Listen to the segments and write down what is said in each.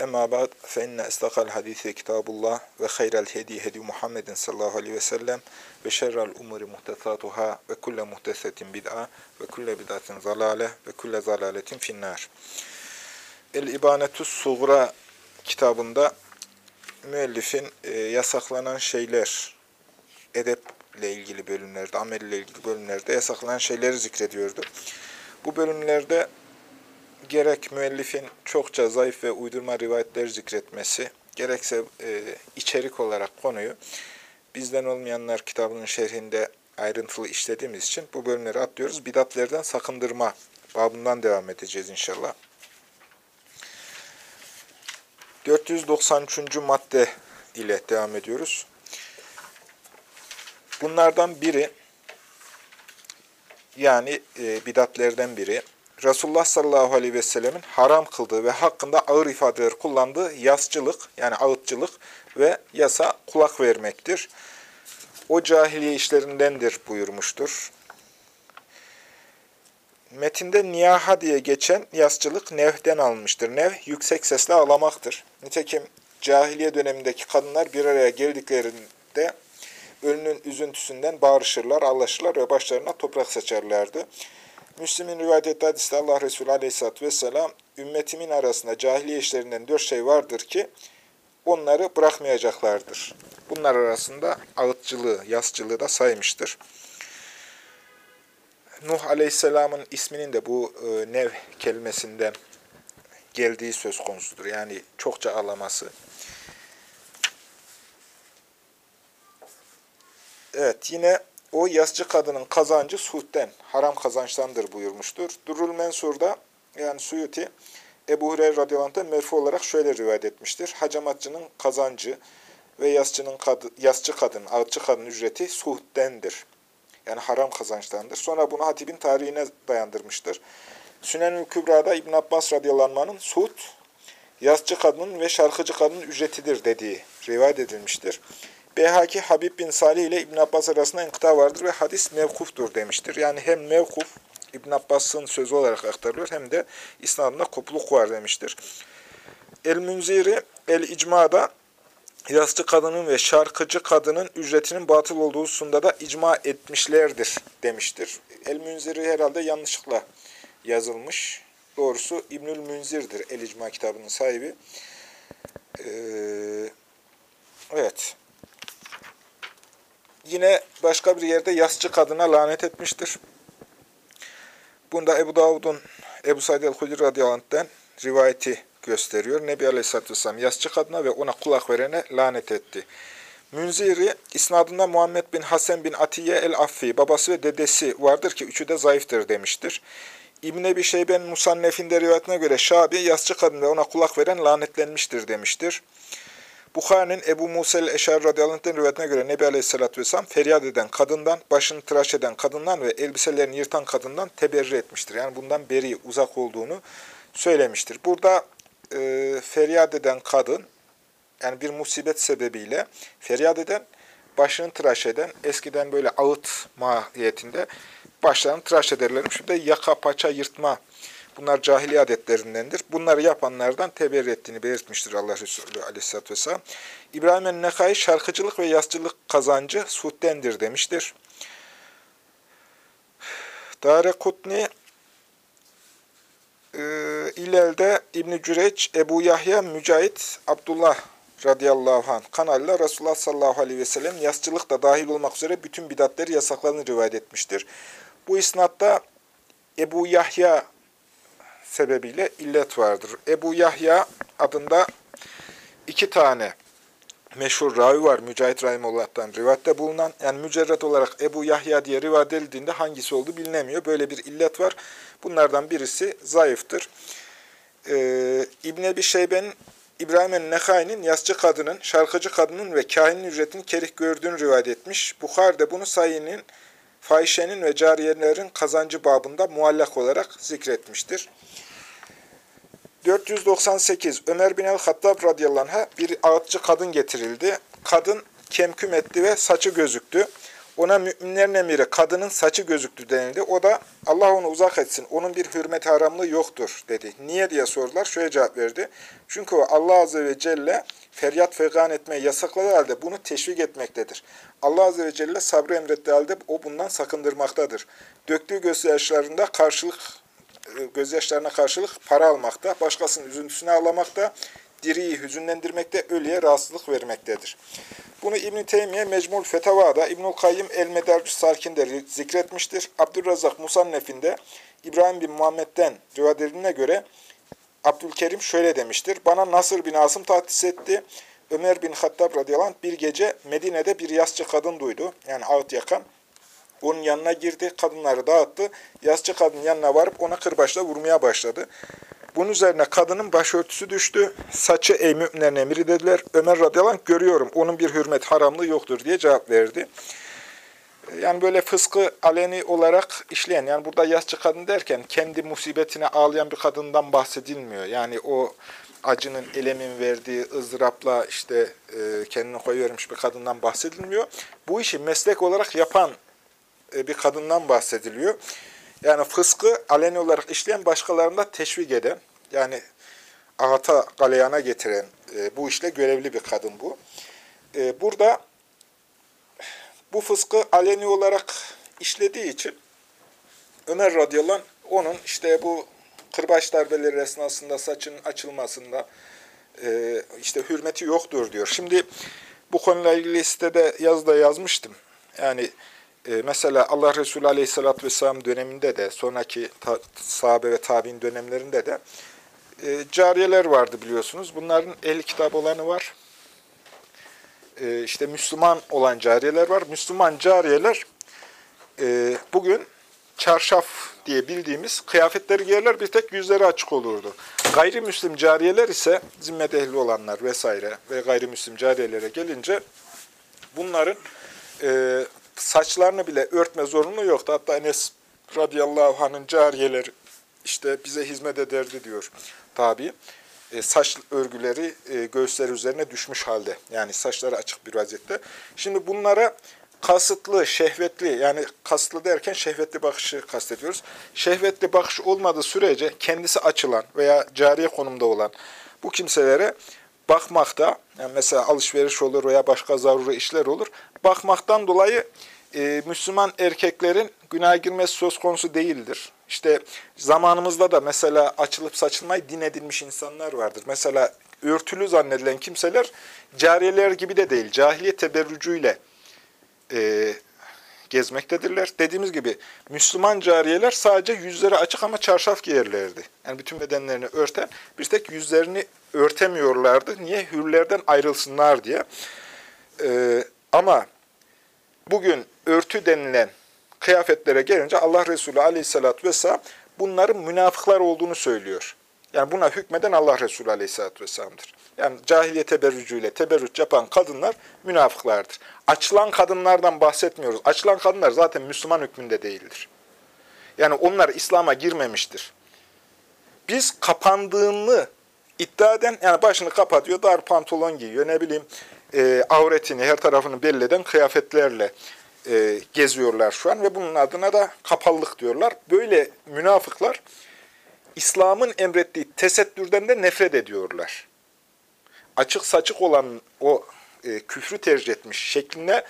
Emma ba'd fe inne istakal hadisi kitabullah ve hayral hedi hedi Muhammedin sallallahu aleyhi ve sellem ve şerrel umuri muhtesatuhâ ve kulle muhtesetin bid'a ve kulle bid'atin zalale ve kulle zalaletin finnâr. El-İbanetus Suğra kitabında müellifin e, yasaklanan şeyler, edeple ilgili bölümlerde, amel ile ilgili bölümlerde yasaklanan şeyleri zikrediyordu. Bu bölümlerde gerek müellifin çokça zayıf ve uydurma rivayetler zikretmesi, gerekse e, içerik olarak konuyu bizden olmayanlar kitabının şerhinde ayrıntılı işlediğimiz için bu bölümleri atlıyoruz. Bidatlerden sakındırma babından devam edeceğiz inşallah. 493. madde ile devam ediyoruz. Bunlardan biri, yani e, bidatlerden biri, Resulullah sallallahu aleyhi ve sellemin haram kıldığı ve hakkında ağır ifadeler kullandığı yasçılık, yani ağıtçılık ve yasa kulak vermektir. O cahiliye işlerindendir buyurmuştur. Metinde niyaha diye geçen yasçılık nevden almıştır. Nev yüksek sesle ağlamaktır. Nitekim cahiliye dönemindeki kadınlar bir araya geldiklerinde ölünün üzüntüsünden bağırışırlar, ağlaşırlar ve başlarına toprak saçarlardı. Müslim'in rivayet ettiği hadiste Allah Resulü Aleyhisselatü Vesselam, ümmetimin arasında cahiliye işlerinden dört şey vardır ki, onları bırakmayacaklardır. Bunlar arasında ağıtçılığı, yasçılığı da saymıştır. Nuh Aleyhisselam'ın isminin de bu e, nev kelimesinden geldiği söz konusudur. Yani çokça ağlaması. Evet, yine o yasçı kadının kazancı suhten, haram kazançtandır buyurmuştur. Durul Mensur'da, yani Suyuti, Ebu Hureyre radıyallahu merfu olarak şöyle rivayet etmiştir. Hacamatçının kazancı ve yasçının kadı, yasçı kadın, ağıtçı kadın ücreti suhtendir. Yani haram kazançtandır. Sonra bunu Hatib'in tarihine dayandırmıştır. Sünen-ül Kübra'da İbn Abbas radıyallahu suht, yasçı kadının ve şarkıcı kadının ücretidir dediği rivayet edilmiştir. Beyhaki Habib bin Salih ile İbn Abbas arasında inkıta vardır ve hadis mevkuftur demiştir. Yani hem mevkuf İbn Abbas'ın sözü olarak aktarılıyor hem de isnadında kopukluk var demiştir. El-Münziri El-İcma'da yasçı kadının ve şarkıcı kadının ücretinin batıl olduğu hususunda da icma etmişlerdir demiştir. El-Münziri herhalde yanlışlıkla yazılmış. Doğrusu İbnül Münzir'dir El-İcma kitabının sahibi. Ee, evet. Yine başka bir yerde yasçı kadına lanet etmiştir. Bunda Ebu Davud'un Ebu Said el-Hudri radıyallahu rivayeti gösteriyor. Nebi Aleyhisselatü Vesselam yasçı kadına ve ona kulak verene lanet etti. Münziri, isnadında Muhammed bin Hasan bin Atiye el-Affi, babası ve dedesi vardır ki üçü de zayıftır demiştir. İbn Ebi Şeyben Musannef'inde rivayetine göre Şabi, yasçı kadın ve ona kulak veren lanetlenmiştir demiştir. Bukhari'nin Ebu Musa el-Eşar radıyallahu anh'ın rivayetine göre Nebi Aleyhisselatü Vesselam feryat eden kadından, başını tıraş eden kadından ve elbiselerini yırtan kadından teberri etmiştir. Yani bundan beri, uzak olduğunu söylemiştir. Burada e, feryat eden kadın, yani bir musibet sebebiyle feryat eden, başını tıraş eden, eskiden böyle ağıt mahiyetinde başlarını tıraş ederlermiş. Şimdi yaka paça yırtma Bunlar cahiliye adetlerindendir. Bunları yapanlardan teberri ettiğini belirtmiştir Allah Resulü aleyhisselatü vesselam. İbrahim el-Nekai şarkıcılık ve yazcılık kazancı suhtendir demiştir. Dare Kutni e, İlel'de İbn-i Cüreç, Ebu Yahya, Mücahit, Abdullah radıyallahu anh kanalıyla Resulullah sallallahu aleyhi ve sellem yazcılık da dahil olmak üzere bütün bidatleri yasaklarını rivayet etmiştir. Bu isnatta Ebu Yahya sebebiyle illet vardır. Ebu Yahya adında iki tane meşhur ravi var. Mücahit Rahimullah'tan rivayette bulunan. Yani mücerret olarak Ebu Yahya diye rivayet edildiğinde hangisi oldu bilinemiyor. Böyle bir illet var. Bunlardan birisi zayıftır. Ee, İbn-i Ebi Şeybe'nin İbrahim el-Nekai'nin yasçı kadının, şarkıcı kadının ve kahinin ücretini kerih gördüğünü rivayet etmiş. Bukhar da bunu sayının fahişenin ve cariyelerin kazancı babında muallak olarak zikretmiştir. 498 Ömer bin el-Hattab radıyallahu bir ağıtçı kadın getirildi. Kadın kemküm etti ve saçı gözüktü. Ona müminlerin emiri kadının saçı gözüktü denildi. O da Allah onu uzak etsin, onun bir hürmet haramlığı yoktur dedi. Niye diye sordular. Şöyle cevap verdi. Çünkü Allah Azze ve Celle feryat fegan etmeyi yasakladığı halde bunu teşvik etmektedir. Allah Azze ve Celle sabrı emrettiği halde o bundan sakındırmaktadır. Döktüğü gözyaşlarında karşılık, gözyaşlarına karşılık para almakta, başkasının üzüntüsünü ağlamakta, diriyi hüzünlendirmekte, ölüye rahatsızlık vermektedir. Bunu İbn-i Teymiye Mecmul Fetava'da, İbnül Kayyım El-Medarcü Sarkin'de zikretmiştir. Abdülrazak Musannef'inde İbrahim bin Muhammed'den rivayet göre Abdülkerim şöyle demiştir. Bana Nasır bin Asım tahsis etti. Ömer bin Hattab radıyallahu anh bir gece Medine'de bir yasçı kadın duydu. Yani ağıt yakan. Onun yanına girdi, kadınları dağıttı. Yasçı kadın yanına varıp ona kırbaçla vurmaya başladı. Bunun üzerine kadının başörtüsü düştü. Saçı ey müminlerin emri dediler. Ömer radıyallahu anh görüyorum onun bir hürmet haramlığı yoktur diye cevap verdi. Yani böyle fıskı aleni olarak işleyen, yani burada yaşçı kadın derken kendi musibetine ağlayan bir kadından bahsedilmiyor. Yani o acının, elemin verdiği ızdırapla işte e, kendini koyuvermiş bir kadından bahsedilmiyor. Bu işi meslek olarak yapan bir kadından bahsediliyor. Yani fıskı aleni olarak işleyen başkalarında teşvik eden, yani ahata galeyana getiren e, bu işle görevli bir kadın bu. E, burada bu fıskı aleni olarak işlediği için Ömer radıyallahu anh, onun işte bu kırbaç darbeleri esnasında saçının açılmasında e, işte hürmeti yoktur diyor. Şimdi bu konuyla ilgili sitede yazıda yazmıştım. Yani e, mesela Allah Resulü Aleyhisselatü Vesselam döneminde de, sonraki ta, sahabe ve tabi'in dönemlerinde de e, cariyeler vardı biliyorsunuz. Bunların el kitap olanı var. E, işte Müslüman olan cariyeler var. Müslüman cariyeler e, bugün çarşaf diye bildiğimiz kıyafetleri giyerler bir tek yüzleri açık olurdu. Gayrimüslim cariyeler ise zimmet ehli olanlar vesaire ve gayrimüslim cariyelere gelince bunların e, saçlarını bile örtme zorunlu yoktu. Hatta Enes radıyallahu anh'ın cariyeleri işte bize hizmet ederdi diyor tabi. E, saç örgüleri e, göğüsleri üzerine düşmüş halde. Yani saçları açık bir vaziyette. Şimdi bunlara kasıtlı, şehvetli yani kasıtlı derken şehvetli bakışı kastediyoruz. Şehvetli bakış olmadığı sürece kendisi açılan veya cariye konumda olan bu kimselere bakmakta, yani mesela alışveriş olur veya başka zaruri işler olur, bakmaktan dolayı e, Müslüman erkeklerin günah girmesi söz konusu değildir. İşte zamanımızda da mesela açılıp saçılmayı din edilmiş insanlar vardır. Mesela örtülü zannedilen kimseler cariyeler gibi de değil, cahiliye teberrücüyle e, gezmektedirler. Dediğimiz gibi Müslüman cariyeler sadece yüzleri açık ama çarşaf giyerlerdi. Yani bütün bedenlerini örten, bir tek yüzlerini örtemiyorlardı. Niye? Hürlerden ayrılsınlar diye. E, ama bugün örtü denilen kıyafetlere gelince Allah Resulü aleyhissalatü vesselam bunların münafıklar olduğunu söylüyor. Yani buna hükmeden Allah Resulü aleyhissalatü vesselam'dır. Yani cahiliye teberrücüyle teberrüç yapan kadınlar münafıklardır. Açılan kadınlardan bahsetmiyoruz. Açılan kadınlar zaten Müslüman hükmünde değildir. Yani onlar İslam'a girmemiştir. Biz kapandığını iddia eden, yani başını kapatıyor, dar pantolon giyiyor, ne bileyim e, avretini, her tarafını belli eden kıyafetlerle e, geziyorlar şu an ve bunun adına da kapalılık diyorlar. Böyle münafıklar İslam'ın emrettiği tesettürden de nefret ediyorlar. Açık saçık olan o e, küfrü tercih etmiş şekline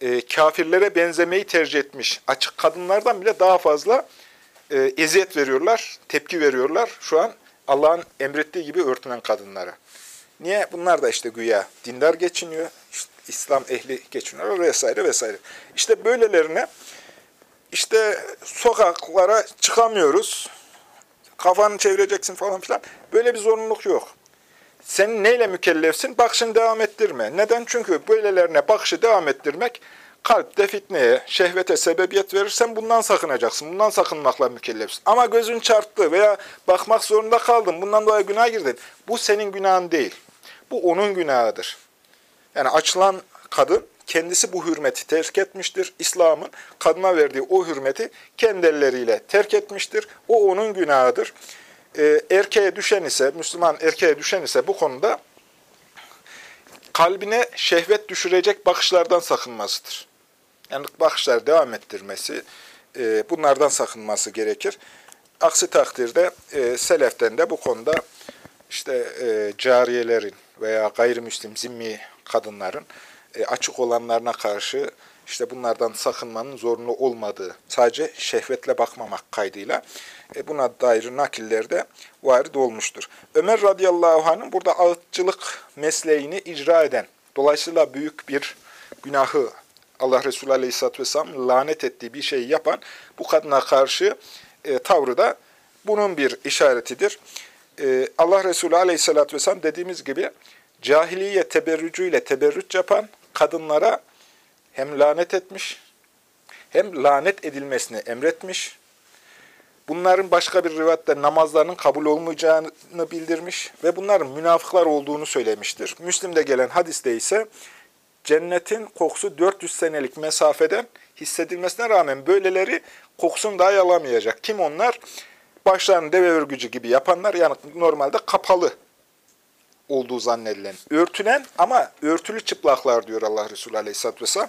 e, kafirlere benzemeyi tercih etmiş açık kadınlardan bile daha fazla e, eziyet veriyorlar, tepki veriyorlar şu an Allah'ın emrettiği gibi örtünen kadınlara. Niye? Bunlar da işte güya dindar geçiniyor, işte İslam ehli geçiniyor vesaire vesaire. İşte böylelerine işte sokaklara çıkamıyoruz, kafanı çevireceksin falan filan. Böyle bir zorunluluk yok. Sen neyle mükellefsin? Bakışını devam ettirme. Neden? Çünkü böylelerine bakışı devam ettirmek kalpte fitneye, şehvete sebebiyet verirsen bundan sakınacaksın. Bundan sakınmakla mükellefsin. Ama gözün çarptı veya bakmak zorunda kaldın. Bundan dolayı günah girdin. Bu senin günahın değil. Bu onun günahıdır. Yani açılan kadın kendisi bu hürmeti terk etmiştir. İslam'ın kadına verdiği o hürmeti kendi elleriyle terk etmiştir. O onun günahıdır. Ee, erkeğe düşen ise, Müslüman erkeğe düşen ise bu konuda kalbine şehvet düşürecek bakışlardan sakınmasıdır. Yani bakışlar devam ettirmesi, e, bunlardan sakınması gerekir. Aksi takdirde e, seleften de bu konuda işte e, cariyelerin veya gayrimüslim zimmi kadınların e, açık olanlarına karşı işte bunlardan sakınmanın zorunlu olmadığı, sadece şehvetle bakmamak kaydıyla e, buna dair nakillerde varid olmuştur. Ömer radıyallahu anh'ın burada ağıtçılık mesleğini icra eden, dolayısıyla büyük bir günahı Allah Resulü aleyhisselatü vesselam lanet ettiği bir şeyi yapan bu kadına karşı e, tavrı da bunun bir işaretidir. E, Allah Resulü aleyhisselatü vesselam dediğimiz gibi cahiliye teberrücüyle teberrüç yapan kadınlara hem lanet etmiş, hem lanet edilmesini emretmiş. Bunların başka bir rivayette namazlarının kabul olmayacağını bildirmiş ve bunların münafıklar olduğunu söylemiştir. Müslim'de gelen hadiste ise cennetin kokusu 400 senelik mesafeden hissedilmesine rağmen böyleleri kokusunu dahi alamayacak. Kim onlar? Başlarını deve örgücü gibi yapanlar yani normalde kapalı olduğu zannedilen, örtünen ama örtülü çıplaklar diyor Allah Resulü Aleyhisselatü Vesselam.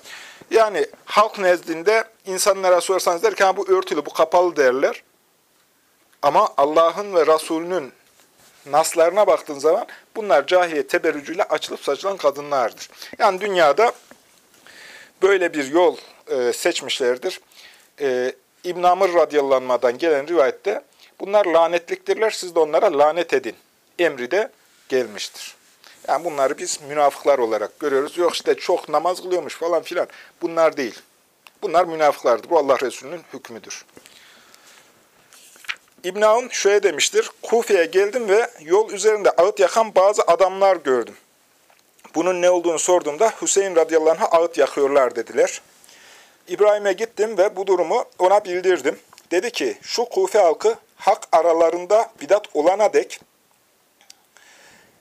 Yani halk nezdinde insanlara sorsanız der ki bu örtülü, bu kapalı derler. Ama Allah'ın ve Resulünün naslarına baktığın zaman bunlar cahiliye teberrücüyle açılıp saçılan kadınlardır. Yani dünyada böyle bir yol e, seçmişlerdir. E, İbn-i Amr radıyallahu gelen rivayette bunlar lanetliktirler, siz de onlara lanet edin. Emri de gelmiştir. Yani bunları biz münafıklar olarak görüyoruz. Yok işte çok namaz kılıyormuş falan filan. Bunlar değil. Bunlar münafıklardır. Bu Allah Resulü'nün hükmüdür. İbn Aun şöyle demiştir. Kufe'ye geldim ve yol üzerinde ağıt yakan bazı adamlar gördüm. Bunun ne olduğunu sorduğumda Hüseyin radıyallahu anh'a ağıt yakıyorlar dediler. İbrahim'e gittim ve bu durumu ona bildirdim. Dedi ki şu Kufe halkı hak aralarında bidat olana dek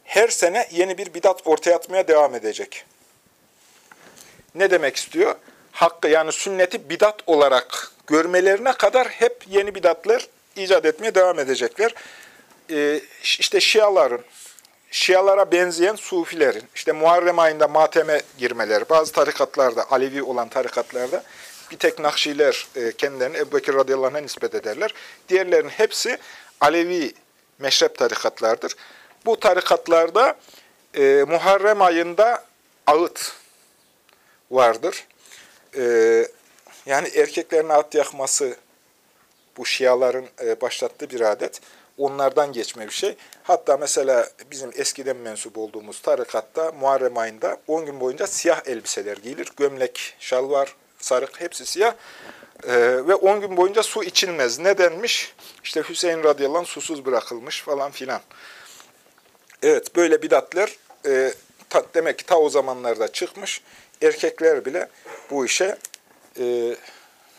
her sene yeni bir bidat ortaya atmaya devam edecek. Ne demek istiyor? Hakkı yani sünneti bidat olarak görmelerine kadar hep yeni bidatlar icat etmeye devam edecekler. Ee, işte Şiaların, Şialara benzeyen Sufilerin, işte Muharrem ayında mateme girmeleri, bazı tarikatlarda, Alevi olan tarikatlarda bir tek Nakşiler e, kendilerini Ebu Bekir radıyallahu anh'a nispet ederler. Diğerlerinin hepsi Alevi meşrep tarikatlardır. Bu tarikatlarda e, Muharrem ayında ağıt vardır. E, yani erkeklerin ağıt yakması bu Şiaların e, başlattığı bir adet. Onlardan geçme bir şey. Hatta mesela bizim eskiden mensup olduğumuz tarikatta Muharrem ayında 10 gün boyunca siyah elbiseler giyilir. Gömlek, şalvar, sarık hepsi siyah. Ee, ve 10 gün boyunca su içilmez. Nedenmiş? İşte Hüseyin radıyallahu anh susuz bırakılmış falan filan. Evet böyle bidatler e, ta, demek ki ta o zamanlarda çıkmış. Erkekler bile bu işe e,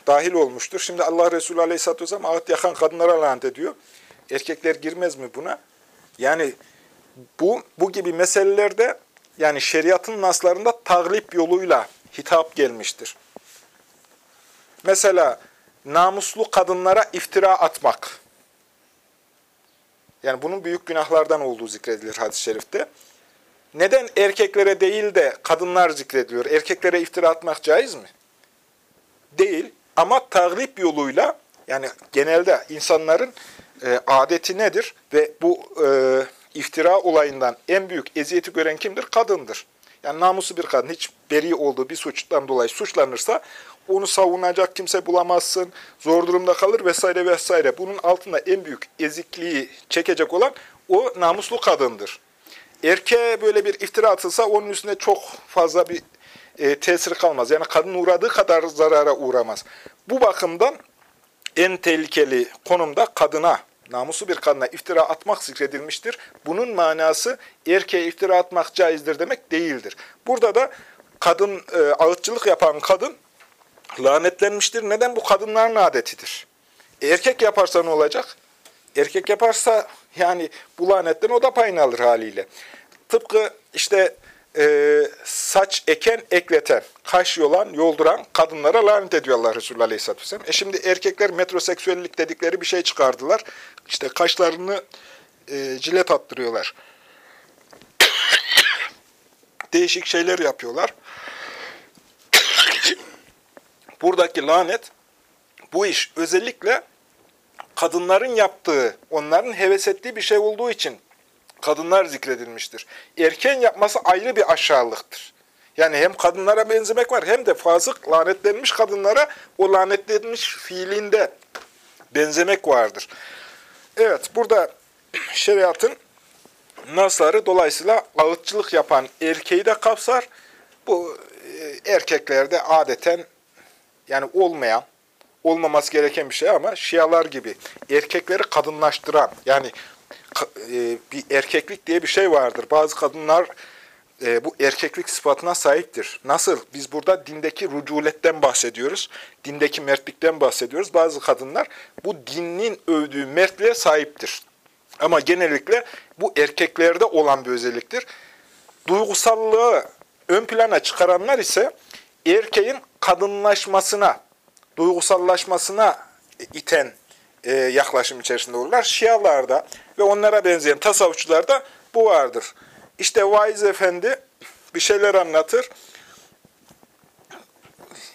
dahil olmuştur. Şimdi Allah Resulü Aleyhisselatü Vesselam ağıt yakan kadınlara lanet ediyor. Erkekler girmez mi buna? Yani bu, bu gibi meselelerde yani şeriatın naslarında taglip yoluyla hitap gelmiştir. Mesela namuslu kadınlara iftira atmak. Yani bunun büyük günahlardan olduğu zikredilir hadis-i şerifte. Neden erkeklere değil de kadınlar zikrediliyor? Erkeklere iftira atmak caiz mi? Değil. Ama tagrip yoluyla yani genelde insanların e, adeti nedir? Ve bu e, iftira olayından en büyük eziyeti gören kimdir? Kadındır. Yani namusu bir kadın hiç beri olduğu bir suçtan dolayı suçlanırsa onu savunacak kimse bulamazsın, zor durumda kalır vesaire vesaire. Bunun altında en büyük ezikliği çekecek olan o namuslu kadındır. Erkeğe böyle bir iftira atılsa onun üstünde çok fazla bir e, tesiri kalmaz. Yani kadın uğradığı kadar zarara uğramaz. Bu bakımdan en tehlikeli konumda kadına, namusu bir kadına iftira atmak zikredilmiştir. Bunun manası erkeğe iftira atmak caizdir demek değildir. Burada da kadın, e, ağıtçılık yapan kadın lanetlenmiştir. Neden? Bu kadınların adetidir. Erkek yaparsa ne olacak? Erkek yaparsa yani bu lanetten o da payını alır haliyle. Tıpkı işte e, saç eken, ekleten, kaş yolan, yolduran kadınlara lanet ediyor Allah Resulü Aleyhisselatü Vesselam. E şimdi erkekler metroseksüellik dedikleri bir şey çıkardılar. İşte kaşlarını e, cilet attırıyorlar. Değişik şeyler yapıyorlar. Buradaki lanet, bu iş özellikle kadınların yaptığı, onların heves ettiği bir şey olduğu için kadınlar zikredilmiştir. Erken yapması ayrı bir aşağılıktır. Yani hem kadınlara benzemek var hem de fasık lanetlenmiş kadınlara o lanetlenmiş fiilinde benzemek vardır. Evet burada şeriatın nasları dolayısıyla ağıtçılık yapan erkeği de kapsar. Bu e, erkeklerde adeten yani olmayan, olmaması gereken bir şey ama şialar gibi erkekleri kadınlaştıran yani e, bir erkeklik diye bir şey vardır. Bazı kadınlar e, bu erkeklik sıfatına sahiptir. Nasıl? Biz burada dindeki rüculetten bahsediyoruz. Dindeki mertlikten bahsediyoruz. Bazı kadınlar bu dinin övdüğü mertliğe sahiptir. Ama genellikle bu erkeklerde olan bir özelliktir. Duygusallığı ön plana çıkaranlar ise erkeğin kadınlaşmasına, duygusallaşmasına iten e, yaklaşım içerisinde olurlar. Şialarda ve onlara benzeyen tasavvufçularda bu vardır. İşte vaiz efendi bir şeyler anlatır.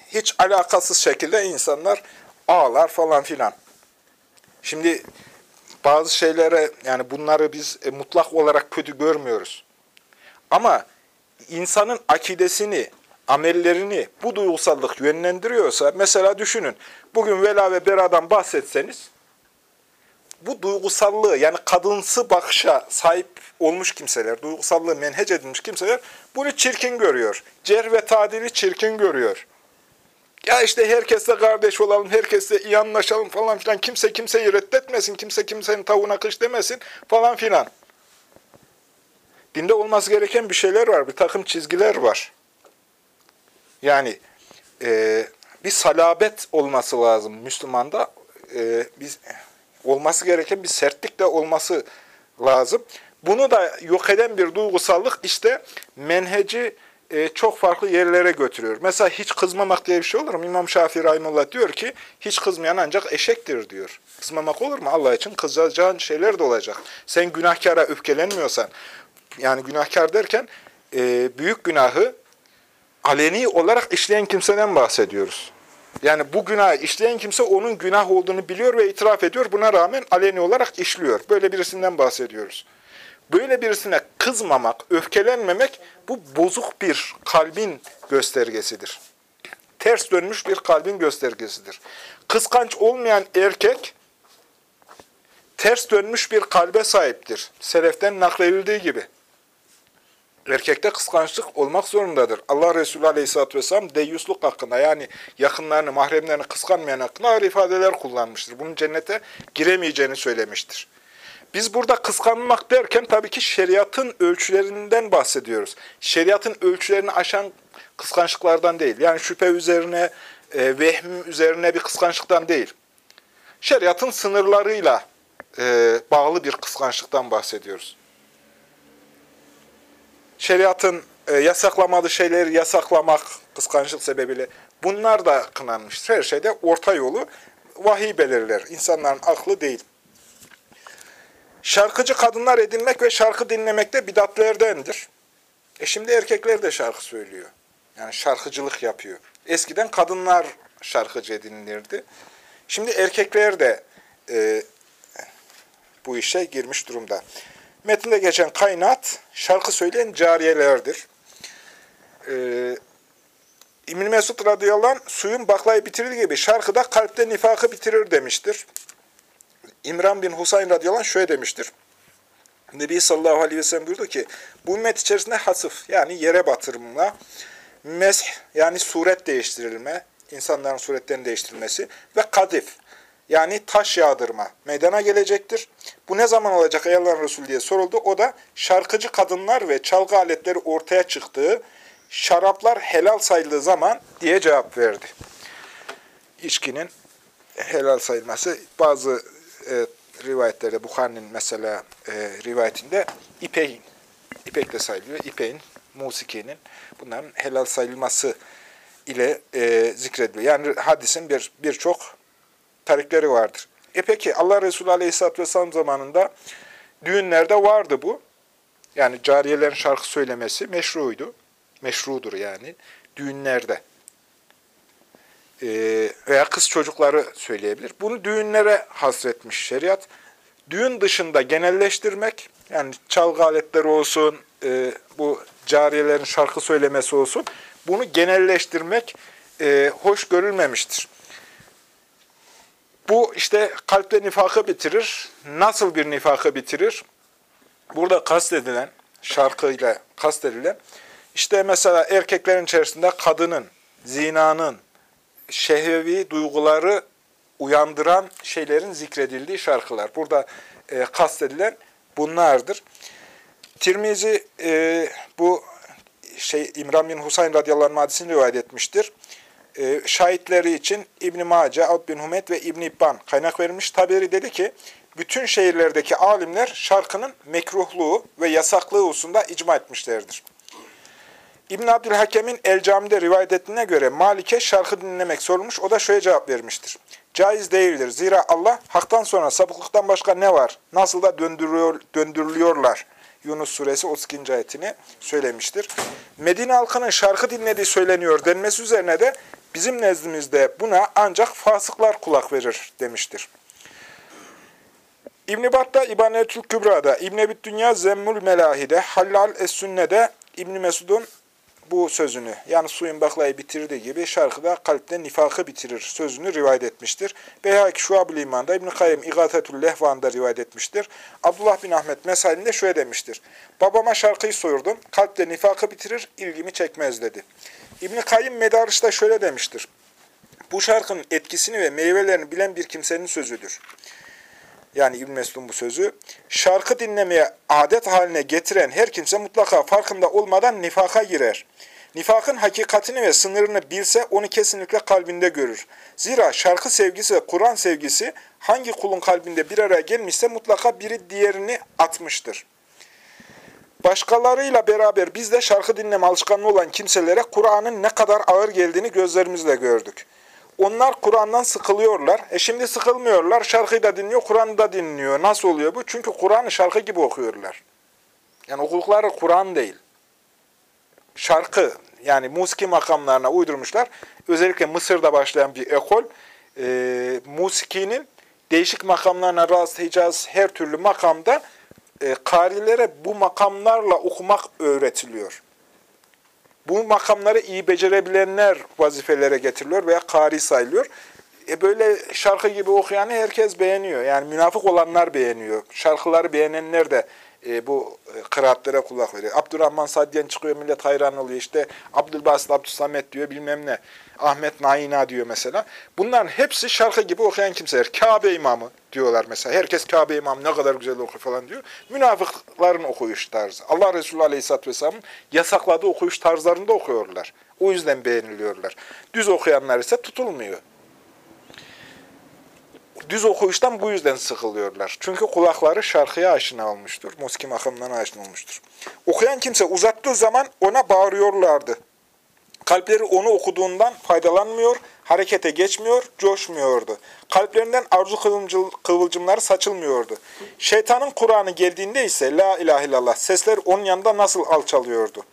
Hiç alakasız şekilde insanlar ağlar falan filan. Şimdi bazı şeylere yani bunları biz e, mutlak olarak kötü görmüyoruz. Ama insanın akidesini, amellerini bu duygusallık yönlendiriyorsa, mesela düşünün, bugün vela ve beradan bahsetseniz, bu duygusallığı yani kadınsı bakışa sahip olmuş kimseler, duygusallığı menhec edilmiş kimseler bunu çirkin görüyor. Cer ve tadili çirkin görüyor. Ya işte herkesle kardeş olalım, herkesle iyi anlaşalım falan filan. Kimse kimseyi reddetmesin, kimse kimsenin tavuğuna kış demesin falan filan. Dinde olması gereken bir şeyler var, bir takım çizgiler var. Yani e, bir salabet olması lazım Müslümanda. E, biz olması gereken bir sertlik de olması lazım. Bunu da yok eden bir duygusallık işte menheci e, çok farklı yerlere götürüyor. Mesela hiç kızmamak diye bir şey olur mu? İmam Şafii Rahimullah diyor ki hiç kızmayan ancak eşektir diyor. Kızmamak olur mu? Allah için kızacağın şeyler de olacak. Sen günahkara öfkelenmiyorsan, yani günahkar derken e, büyük günahı aleni olarak işleyen kimseden bahsediyoruz. Yani bu günah işleyen kimse onun günah olduğunu biliyor ve itiraf ediyor. Buna rağmen aleni olarak işliyor. Böyle birisinden bahsediyoruz. Böyle birisine kızmamak, öfkelenmemek bu bozuk bir kalbin göstergesidir. Ters dönmüş bir kalbin göstergesidir. Kıskanç olmayan erkek ters dönmüş bir kalbe sahiptir. Seleften nakledildiği gibi. Erkekte kıskançlık olmak zorundadır. Allah Resulü Aleyhisselatü Vesselam deyyusluk hakkında yani yakınlarını, mahremlerini kıskanmayan hakkında ağır ifadeler kullanmıştır. Bunun cennete giremeyeceğini söylemiştir. Biz burada kıskanmak derken tabii ki şeriatın ölçülerinden bahsediyoruz. Şeriatın ölçülerini aşan kıskançlıklardan değil. Yani şüphe üzerine, e, vehim üzerine bir kıskançlıktan değil. Şeriatın sınırlarıyla e, bağlı bir kıskançlıktan bahsediyoruz şeriatın e, yasaklamadığı şeyleri yasaklamak kıskançlık sebebiyle bunlar da kınanmıştır. Her şeyde orta yolu vahiy belirler. İnsanların aklı değil. Şarkıcı kadınlar edinmek ve şarkı dinlemek de bidatlerdendir. E şimdi erkekler de şarkı söylüyor. Yani şarkıcılık yapıyor. Eskiden kadınlar şarkıcı edinilirdi. Şimdi erkekler de e, bu işe girmiş durumda. Metinde geçen kaynat şarkı söyleyen cariyelerdir. Ee, İbn-i Mesud radıyallahu anh, suyun baklayı bitirir gibi şarkı da kalpte nifakı bitirir demiştir. İmran bin Husayn radıyallahu anh şöyle demiştir. Nebi sallallahu aleyhi ve sellem buyurdu ki, bu ümmet içerisinde hasıf yani yere batırma, mesh yani suret değiştirilme, insanların suretlerini değiştirilmesi ve kadif yani taş yağdırma meydana gelecektir. Bu ne zaman olacak ey Allah'ın Resulü diye soruldu. O da şarkıcı kadınlar ve çalgı aletleri ortaya çıktığı, şaraplar helal sayıldığı zaman diye cevap verdi. İçkinin helal sayılması bazı e, rivayetlerde, Bukhari'nin mesela e, rivayetinde ipeğin, ipekle sayılıyor, ipeğin musikinin bunların helal sayılması ile e, zikrediliyor. Yani hadisin bir birçok tarikleri vardır. E peki Allah Resulü Aleyhisselatü Vesselam zamanında düğünlerde vardı bu. Yani cariyelerin şarkı söylemesi meşruydu. Meşrudur yani. Düğünlerde. E, veya kız çocukları söyleyebilir. Bunu düğünlere hasretmiş şeriat. Düğün dışında genelleştirmek, yani çalgı aletleri olsun, e, bu cariyelerin şarkı söylemesi olsun, bunu genelleştirmek e, hoş görülmemiştir. Bu işte kalpte nifakı bitirir. Nasıl bir nifakı bitirir? Burada kastedilen, şarkıyla kastedilen, işte mesela erkeklerin içerisinde kadının, zinanın, şehvevi duyguları uyandıran şeylerin zikredildiği şarkılar. Burada e, kastedilen bunlardır. Tirmizi e, bu şey İmran bin Husayn radıyallahu anh rivayet etmiştir. E, şahitleri için İbn Mace, Abd bin Humet ve İbn İbban kaynak vermiş. Taberi dedi ki bütün şehirlerdeki alimler şarkının mekruhluğu ve yasaklığı hususunda icma etmişlerdir. İbn Abdülhakem'in El Cami'de rivayet ettiğine göre Malik'e şarkı dinlemek sorulmuş. O da şöyle cevap vermiştir. Caiz değildir. Zira Allah haktan sonra sapıklıktan başka ne var? Nasıl da döndürüyor, döndürülüyorlar. Yunus suresi 32. ayetini söylemiştir. Medine halkının şarkı dinlediği söyleniyor denmesi üzerine de bizim nezdimizde buna ancak fasıklar kulak verir demiştir. İbn-i Bat'ta İbanetül Kübra'da, İbn-i Dünya Zemmül Melahide, Hallal Es-Sünne'de İbn Mesud'un bu sözünü, yani suyun baklayı bitirdiği gibi şarkıda kalpte nifakı bitirir sözünü rivayet etmiştir. Beyhaki Şuab-ül İman'da, İbn-i Kayyum İgatetül Lehvan'da rivayet etmiştir. Abdullah bin Ahmet mesalinde şöyle demiştir. Babama şarkıyı soyurdum, kalpte nifakı bitirir, ilgimi çekmez dedi. İbn-i Kayyum Medarış'ta şöyle demiştir. Bu şarkının etkisini ve meyvelerini bilen bir kimsenin sözüdür yani İbn Mesud'un bu sözü, şarkı dinlemeye adet haline getiren her kimse mutlaka farkında olmadan nifaka girer. Nifakın hakikatini ve sınırını bilse onu kesinlikle kalbinde görür. Zira şarkı sevgisi ve Kur'an sevgisi hangi kulun kalbinde bir araya gelmişse mutlaka biri diğerini atmıştır. Başkalarıyla beraber biz de şarkı dinleme alışkanlığı olan kimselere Kur'an'ın ne kadar ağır geldiğini gözlerimizle gördük. Onlar Kur'an'dan sıkılıyorlar. E şimdi sıkılmıyorlar. Şarkıyı da dinliyor, Kur'an'ı da dinliyor. Nasıl oluyor bu? Çünkü Kur'an'ı şarkı gibi okuyorlar. Yani okudukları Kur'an değil. Şarkı, yani musiki makamlarına uydurmuşlar. Özellikle Mısır'da başlayan bir ekol, e, musikinin değişik makamlarına rast, hicaz, her türlü makamda e, karilere bu makamlarla okumak öğretiliyor. Bu makamları iyi becerebilenler vazifelere getiriliyor veya kari sayılıyor. E böyle şarkı gibi okuyanı herkes beğeniyor. Yani münafık olanlar beğeniyor. Şarkıları beğenenler de e, bu e, kıraatlere kulak veriyor. Abdurrahman Sadyen çıkıyor, millet hayran oluyor. İşte Abdülbasit Abdüsamet diyor, bilmem ne. Ahmet Naina diyor mesela. Bunların hepsi şarkı gibi okuyan kimseler. Kabe imamı diyorlar mesela. Herkes Kabe imamı ne kadar güzel okuyor falan diyor. Münafıkların okuyuş tarzı. Allah Resulü Aleyhisselatü Vesselam'ın yasakladığı okuyuş tarzlarında okuyorlar. O yüzden beğeniliyorlar. Düz okuyanlar ise tutulmuyor düz okuyuştan bu yüzden sıkılıyorlar. Çünkü kulakları şarkıya aşina olmuştur. Musiki makamlarına aşina olmuştur. Okuyan kimse uzattığı zaman ona bağırıyorlardı. Kalpleri onu okuduğundan faydalanmıyor, harekete geçmiyor, coşmuyordu. Kalplerinden arzu kıvılcımları saçılmıyordu. Şeytanın Kur'an'ı geldiğinde ise La ilahe illallah sesler onun yanında nasıl alçalıyordu.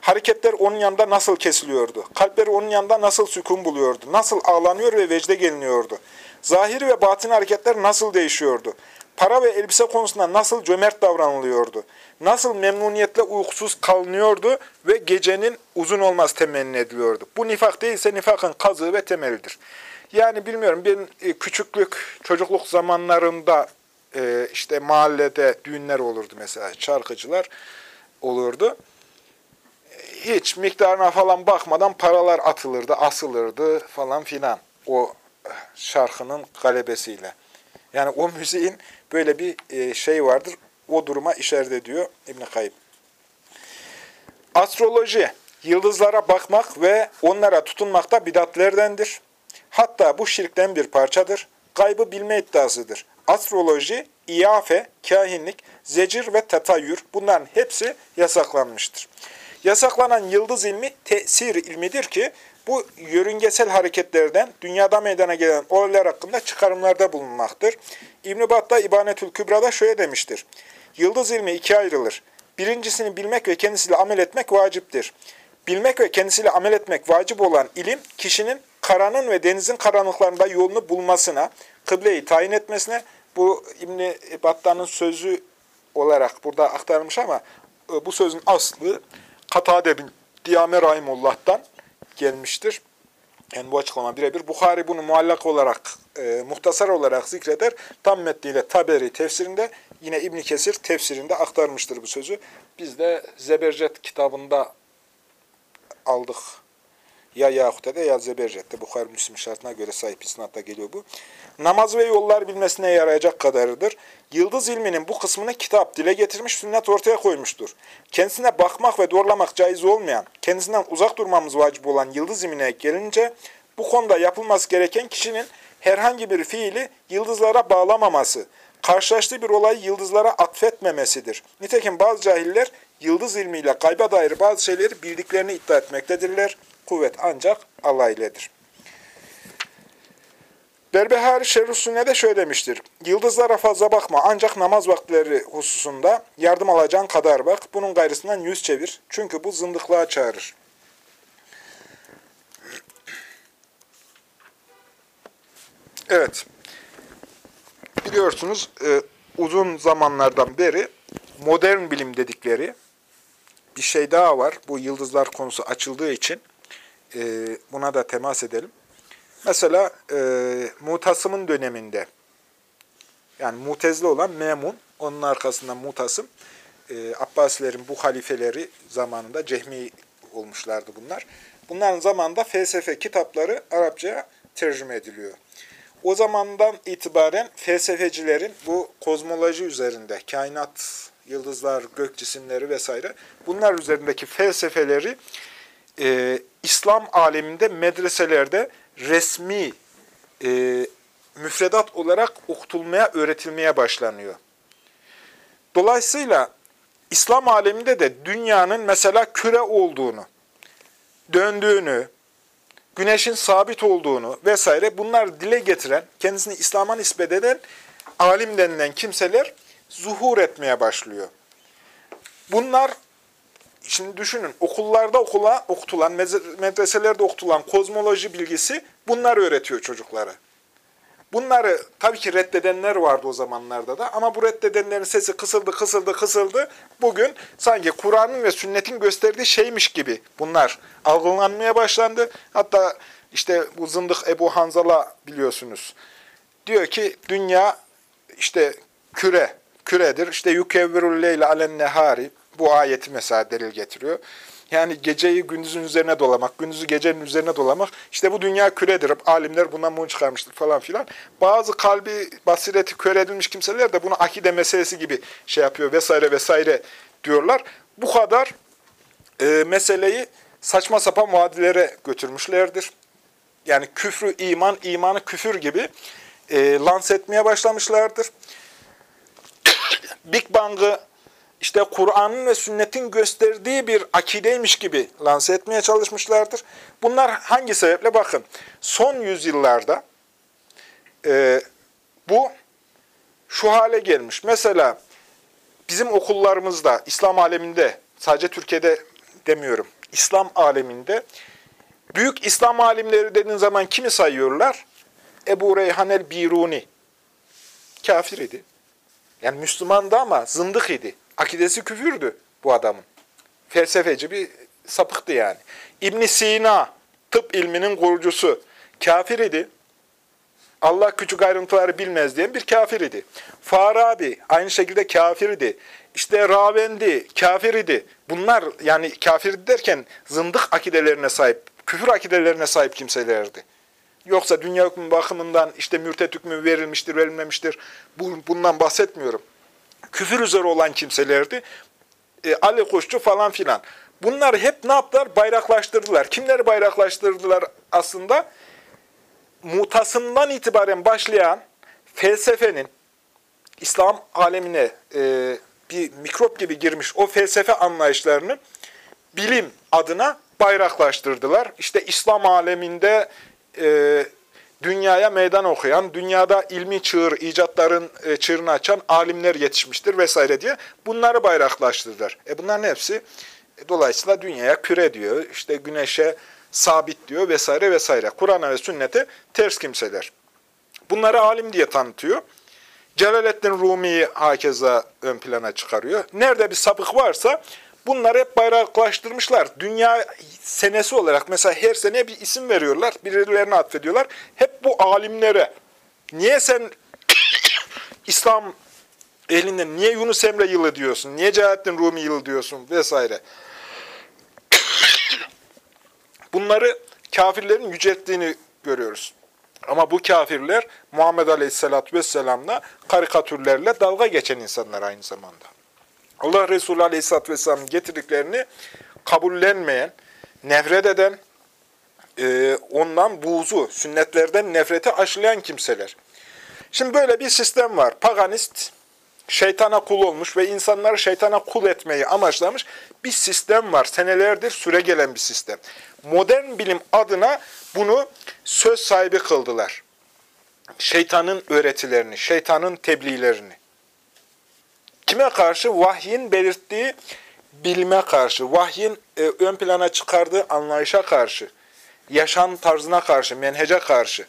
Hareketler onun yanında nasıl kesiliyordu. Kalpleri onun yanında nasıl sükun buluyordu. Nasıl ağlanıyor ve vecde geliniyordu. Zahiri ve batın hareketler nasıl değişiyordu? Para ve elbise konusunda nasıl cömert davranılıyordu? Nasıl memnuniyetle uykusuz kalınıyordu ve gecenin uzun olmaz temenni ediliyordu? Bu nifak değilse nifakın kazığı ve temelidir. Yani bilmiyorum ben e, küçüklük, çocukluk zamanlarında e, işte mahallede düğünler olurdu mesela, şarkıcılar olurdu. Hiç miktarına falan bakmadan paralar atılırdı, asılırdı falan filan. O şarkının galebesiyle. Yani o müziğin böyle bir şey vardır. O duruma işaret ediyor İbn Kayyım. Astroloji, yıldızlara bakmak ve onlara tutunmak da bidatlerdendir. Hatta bu şirkten bir parçadır. Gaybı bilme iddiasıdır. Astroloji, iyafe, kahinlik, zecir ve tetayyür bunların hepsi yasaklanmıştır. Yasaklanan yıldız ilmi tesir ilmidir ki bu yörüngesel hareketlerden dünyada meydana gelen olaylar hakkında çıkarımlarda bulunmaktır. İbn-i Battah İbanetül Kübra'da şöyle demiştir. Yıldız ilmi ikiye ayrılır. Birincisini bilmek ve kendisiyle amel etmek vaciptir. Bilmek ve kendisiyle amel etmek vacip olan ilim, kişinin karanın ve denizin karanlıklarında yolunu bulmasına, kıbleyi tayin etmesine, bu İbn-i Battah'ın sözü olarak burada aktarılmış ama e, bu sözün aslı Katade bin Diyame Rahimullah'tan gelmiştir. Yani bu açıklama birebir. Bukhari bunu muallak olarak, e, muhtasar olarak zikreder. Tam metniyle Taberi tefsirinde, yine İbn Kesir tefsirinde aktarmıştır bu sözü. Biz de Zebercet kitabında aldık. Ya Yahut'ta ya Zebercet'te. Bukhari Müslim şartına göre sahip isnatta geliyor bu. Namaz ve yollar bilmesine yarayacak kadarıdır. Yıldız ilminin bu kısmını kitap dile getirmiş, sünnet ortaya koymuştur. Kendisine bakmak ve doğrulamak caiz olmayan, kendisinden uzak durmamız vacip olan yıldız ilmine gelince, bu konuda yapılması gereken kişinin herhangi bir fiili yıldızlara bağlamaması, karşılaştığı bir olayı yıldızlara atfetmemesidir. Nitekim bazı cahiller yıldız ilmiyle gayba dair bazı şeyleri bildiklerini iddia etmektedirler. Kuvvet ancak Allah iledir. Berbehari Şerh-i de şöyle demiştir. Yıldızlara fazla bakma ancak namaz vakitleri hususunda yardım alacağın kadar bak. Bunun gayrısından yüz çevir. Çünkü bu zındıklığa çağırır. Evet. Biliyorsunuz e, uzun zamanlardan beri modern bilim dedikleri bir şey daha var. Bu yıldızlar konusu açıldığı için e, buna da temas edelim. Mesela e, Mutasım'ın döneminde, yani Mutezli olan Memun, onun arkasından Mutasım, e, Abbasilerin bu halifeleri zamanında Cehmi olmuşlardı bunlar. Bunların zamanında felsefe kitapları Arapçaya tercüme ediliyor. O zamandan itibaren felsefecilerin bu kozmoloji üzerinde, kainat, yıldızlar, gök cisimleri vesaire bunlar üzerindeki felsefeleri e, İslam aleminde medreselerde resmi e, müfredat olarak okutulmaya, öğretilmeye başlanıyor. Dolayısıyla İslam aleminde de dünyanın mesela küre olduğunu, döndüğünü, güneşin sabit olduğunu vesaire bunlar dile getiren, kendisini İslam'a nispet eden alim denilen kimseler zuhur etmeye başlıyor. Bunlar Şimdi düşünün, okullarda okula, okutulan, medreselerde okutulan kozmoloji bilgisi bunlar öğretiyor çocuklara. Bunları tabii ki reddedenler vardı o zamanlarda da ama bu reddedenlerin sesi kısıldı, kısıldı, kısıldı. Bugün sanki Kur'an'ın ve sünnetin gösterdiği şeymiş gibi bunlar algılanmaya başlandı. Hatta işte bu zındık Ebu Hanzala biliyorsunuz. Diyor ki dünya işte küre, küredir. İşte yukevvirul leyle alen nehari bu ayeti mesela delil getiriyor. Yani geceyi gündüzün üzerine dolamak, gündüzü gecenin üzerine dolamak, işte bu dünya küredir. Alimler bundan bunu çıkarmıştır falan filan. Bazı kalbi basireti kör edilmiş kimseler de bunu akide meselesi gibi şey yapıyor vesaire vesaire diyorlar. Bu kadar e, meseleyi saçma sapan vadilere götürmüşlerdir. Yani küfrü iman, imanı küfür gibi e, lanse etmeye başlamışlardır. Big Bang'ı işte Kur'an'ın ve sünnetin gösterdiği bir akideymiş gibi lanse etmeye çalışmışlardır. Bunlar hangi sebeple? Bakın, son yüzyıllarda e, bu şu hale gelmiş. Mesela bizim okullarımızda, İslam aleminde, sadece Türkiye'de demiyorum, İslam aleminde, büyük İslam alimleri dediğin zaman kimi sayıyorlar? Ebu Reyhan el-Biruni. Kafir idi. Yani Müslümandı ama zındık idi. Akidesi küfürdü bu adamın. Felsefeci bir sapıktı yani. ibn Sina, tıp ilminin kurucusu, kafir idi. Allah küçük ayrıntıları bilmez diyen bir kafir idi. Farabi aynı şekilde kafir idi. İşte Ravendi kafir idi. Bunlar yani kafir derken zındık akidelerine sahip, küfür akidelerine sahip kimselerdi. Yoksa dünya hükmü bakımından işte mürtet hükmü verilmiştir, verilmemiştir. Bundan bahsetmiyorum küfür üzere olan kimselerdi. E, Ali Kuşçu falan filan. Bunlar hep ne yaptılar? Bayraklaştırdılar. Kimleri bayraklaştırdılar aslında? Mutasından itibaren başlayan felsefenin İslam alemine e, bir mikrop gibi girmiş o felsefe anlayışlarını bilim adına bayraklaştırdılar. İşte İslam aleminde e, dünyaya meydan okuyan, dünyada ilmi çığır, icatların e, çığırını açan alimler yetişmiştir vesaire diye bunları bayraklaştırdılar. E bunların hepsi e, dolayısıyla dünyaya küre diyor, işte güneşe sabit diyor vesaire vesaire. Kur'an'a ve sünnete ters kimseler. Bunları alim diye tanıtıyor. Celaleddin Rumi'yi hakeza ön plana çıkarıyor. Nerede bir sapık varsa bunları hep bayraklaştırmışlar. Dünya senesi olarak mesela her sene bir isim veriyorlar, birilerine atfediyorlar. Hep bu alimlere. Niye sen İslam ehlinden niye Yunus Emre yılı diyorsun, niye Celaleddin Rumi yılı diyorsun vesaire. Bunları kafirlerin yücelttiğini görüyoruz. Ama bu kafirler Muhammed Aleyhisselatü Vesselam'la karikatürlerle dalga geçen insanlar aynı zamanda. Allah Resulü Aleyhisselatü Vesselam'ın getirdiklerini kabullenmeyen, nefret eden, e, ondan buğzu, sünnetlerden nefreti aşılayan kimseler. Şimdi böyle bir sistem var. Paganist, şeytana kul olmuş ve insanları şeytana kul etmeyi amaçlamış bir sistem var. Senelerdir süre gelen bir sistem. Modern bilim adına bunu söz sahibi kıldılar. Şeytanın öğretilerini, şeytanın tebliğlerini. Kime karşı? Vahyin belirttiği bilime karşı, vahyin e, ön plana çıkardığı anlayışa karşı, yaşam tarzına karşı, menhece karşı.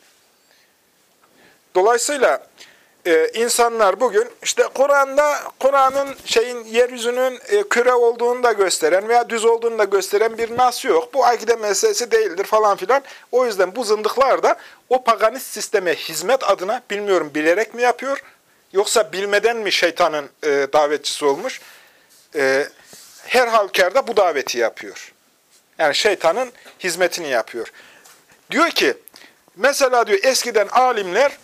Dolayısıyla e, insanlar bugün işte Kur'an'da Kur'an'ın şeyin yeryüzünün e, küre olduğunu da gösteren veya düz olduğunu da gösteren bir nas yok. Bu akide meselesi değildir falan filan. O yüzden bu zındıklar da o paganist sisteme hizmet adına bilmiyorum bilerek mi yapıyor yoksa bilmeden mi şeytanın e, davetçisi olmuş? E, her halükarda bu daveti yapıyor. Yani şeytanın hizmetini yapıyor. Diyor ki mesela diyor eskiden alimler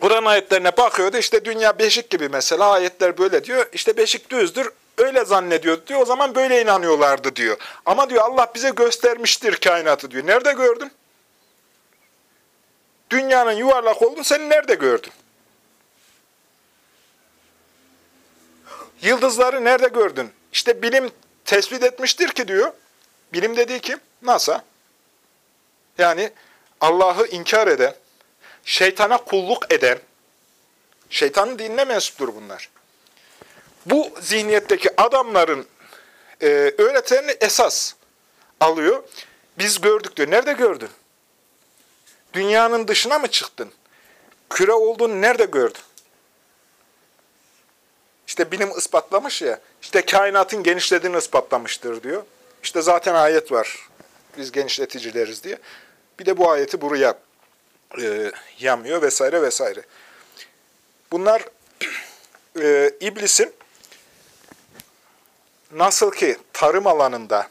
Kur'an ayetlerine bakıyordu. İşte dünya beşik gibi mesela ayetler böyle diyor. İşte beşik düzdür. Öyle zannediyordu diyor. O zaman böyle inanıyorlardı diyor. Ama diyor Allah bize göstermiştir kainatı diyor. Nerede gördün? Dünyanın yuvarlak olduğunu sen nerede gördün? Yıldızları nerede gördün? İşte bilim tespit etmiştir ki diyor. Bilim dediği kim? NASA. Yani Allah'ı inkar eden, şeytana kulluk eden, şeytanın dinine mensuptur bunlar. Bu zihniyetteki adamların e, öğretilerini esas alıyor. Biz gördük diyor. Nerede gördün? Dünyanın dışına mı çıktın? Küre olduğunu nerede gördün? İşte bilim ispatlamış ya, işte kainatın genişlediğini ispatlamıştır diyor. İşte zaten ayet var, biz genişleticileriz diye. Bir de bu ayeti buraya e, yanmıyor vesaire vesaire. Bunlar e, iblisin nasıl ki tarım alanında,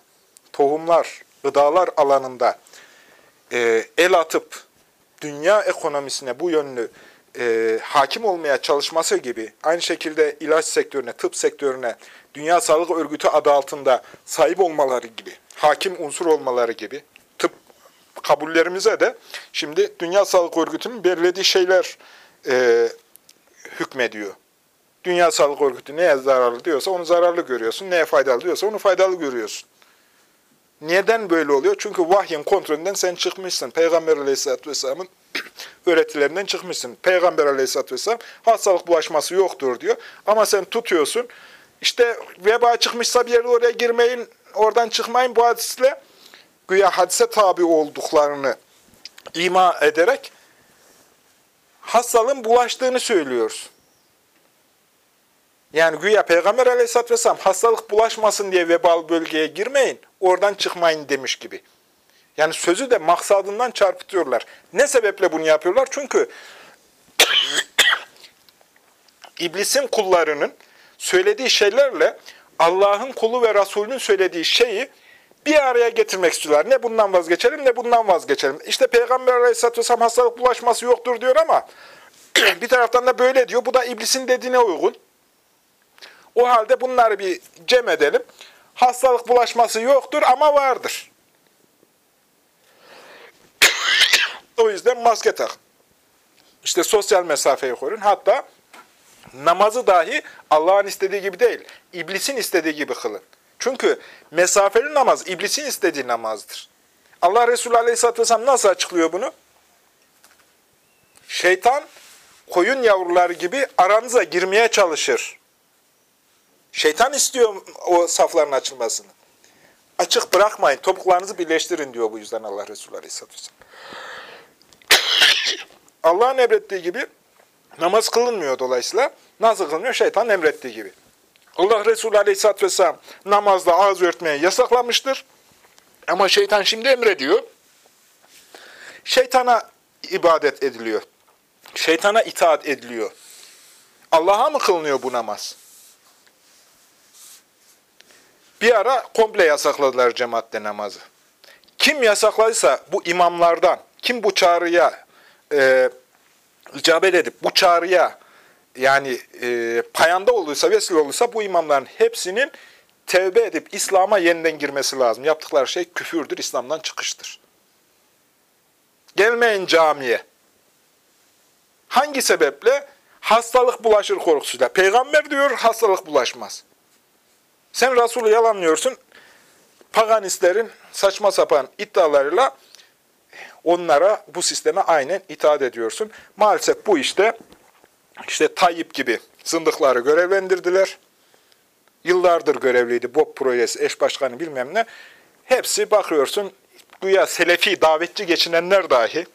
tohumlar, gıdalar alanında e, el atıp dünya ekonomisine bu yönlü e, hakim olmaya çalışması gibi, aynı şekilde ilaç sektörüne, tıp sektörüne, Dünya Sağlık Örgütü adı altında sahip olmaları gibi, hakim unsur olmaları gibi, kabullerimize de şimdi Dünya Sağlık Örgütü'nün belirlediği şeyler e, hükmediyor. Dünya Sağlık Örgütü neye zararlı diyorsa onu zararlı görüyorsun, neye faydalı diyorsa onu faydalı görüyorsun. Neden böyle oluyor? Çünkü vahyin kontrolünden sen çıkmışsın. Peygamber Aleyhisselatü Vesselam'ın öğretilerinden çıkmışsın. Peygamber Aleyhisselatü Vesselam hastalık bulaşması yoktur diyor. Ama sen tutuyorsun. İşte veba çıkmışsa bir yerde oraya girmeyin, oradan çıkmayın bu hadisle güya hadise tabi olduklarını ima ederek hastalığın bulaştığını söylüyoruz. Yani güya Peygamber aleyhisselatü vesselam hastalık bulaşmasın diye vebal bölgeye girmeyin, oradan çıkmayın demiş gibi. Yani sözü de maksadından çarpıtıyorlar. Ne sebeple bunu yapıyorlar? Çünkü iblisin kullarının söylediği şeylerle Allah'ın kulu ve Resulünün söylediği şeyi bir araya getirmek istiyorlar. Ne bundan vazgeçelim ne bundan vazgeçelim. İşte Peygamber Aleyhisselatü Vesselam hastalık bulaşması yoktur diyor ama bir taraftan da böyle diyor. Bu da iblisin dediğine uygun. O halde bunları bir cem edelim. Hastalık bulaşması yoktur ama vardır. O yüzden maske tak. İşte sosyal mesafeyi korun. Hatta namazı dahi Allah'ın istediği gibi değil, iblisin istediği gibi kılın. Çünkü mesafeli namaz iblisin istediği namazdır. Allah Resulü Aleyhisselatü Vesselam nasıl açıklıyor bunu? Şeytan koyun yavruları gibi aranıza girmeye çalışır. Şeytan istiyor o safların açılmasını. Açık bırakmayın, topuklarınızı birleştirin diyor bu yüzden Allah Resulü Aleyhisselatü Vesselam. Allah'ın emrettiği gibi namaz kılınmıyor dolayısıyla. Nasıl kılınıyor? Şeytan emrettiği gibi. Allah Resulü Aleyhisselatü Vesselam namazda ağız örtmeye yasaklamıştır. Ama şeytan şimdi emrediyor. Şeytana ibadet ediliyor. Şeytana itaat ediliyor. Allah'a mı kılınıyor bu namaz? Bir ara komple yasakladılar cemaatte namazı. Kim yasakladıysa bu imamlardan, kim bu çağrıya e, icabet edip bu çağrıya yani e, payanda olduysa, vesile olduysa bu imamların hepsinin tevbe edip İslam'a yeniden girmesi lazım. Yaptıkları şey küfürdür, İslam'dan çıkıştır. Gelmeyin camiye. Hangi sebeple? Hastalık bulaşır korkusuyla. Peygamber diyor, hastalık bulaşmaz. Sen Resulü yalanlıyorsun, paganistlerin saçma sapan iddialarıyla onlara, bu sisteme aynen itaat ediyorsun. Maalesef bu işte, işte Tayyip gibi zındıkları görevlendirdiler. Yıllardır görevliydi, BOP projesi, eş başkanı bilmem ne. Hepsi bakıyorsun, güya selefi, davetçi geçinenler dahi,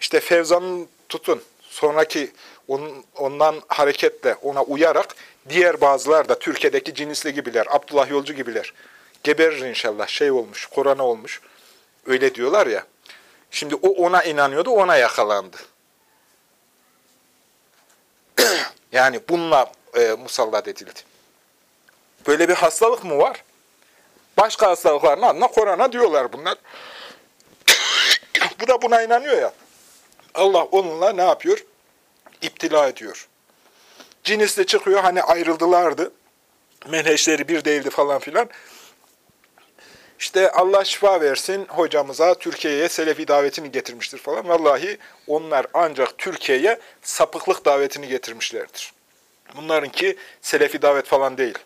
işte Fevzan'ın tutun, sonraki onun, ondan hareketle, ona uyarak diğer bazılar da Türkiye'deki cinisli gibiler, Abdullah Yolcu gibiler. Geberir inşallah, şey olmuş, Kur'an'a olmuş. Öyle diyorlar ya. Şimdi o ona inanıyordu, ona yakalandı. yani bununla e, musallat edildi. Böyle bir hastalık mı var? Başka hastalıkların adına korona diyorlar bunlar. Bu da buna inanıyor ya. Allah onunla ne yapıyor? İptila ediyor. Cinisle çıkıyor, hani ayrıldılardı. Menheşleri bir değildi falan filan. İşte Allah şifa versin hocamıza Türkiye'ye Selefi davetini getirmiştir falan. Vallahi onlar ancak Türkiye'ye sapıklık davetini getirmişlerdir. Bunlarınki Selefi davet falan değil.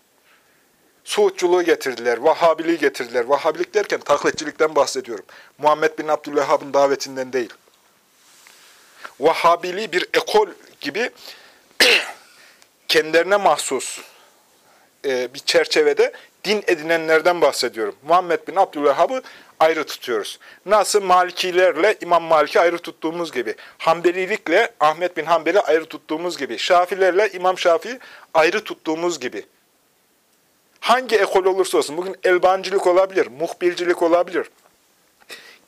Suudculuğu getirdiler, Vahhabiliği getirdiler. Vahhabilik derken taklitçilikten bahsediyorum. Muhammed bin Abdülvehhab'ın davetinden değil. Vahhabiliği bir ekol gibi kendilerine mahsus e, bir çerçevede din edinenlerden bahsediyorum. Muhammed bin Abdülvehhab'ı ayrı tutuyoruz. Nasıl Malikilerle İmam Malik'i ayrı tuttuğumuz gibi, Hanbelilikle Ahmet bin Hanbel'i ayrı tuttuğumuz gibi, Şafilerle İmam Şafi'i ayrı tuttuğumuz gibi. Hangi ekol olursa olsun, bugün elbancılık olabilir, muhbircilik olabilir.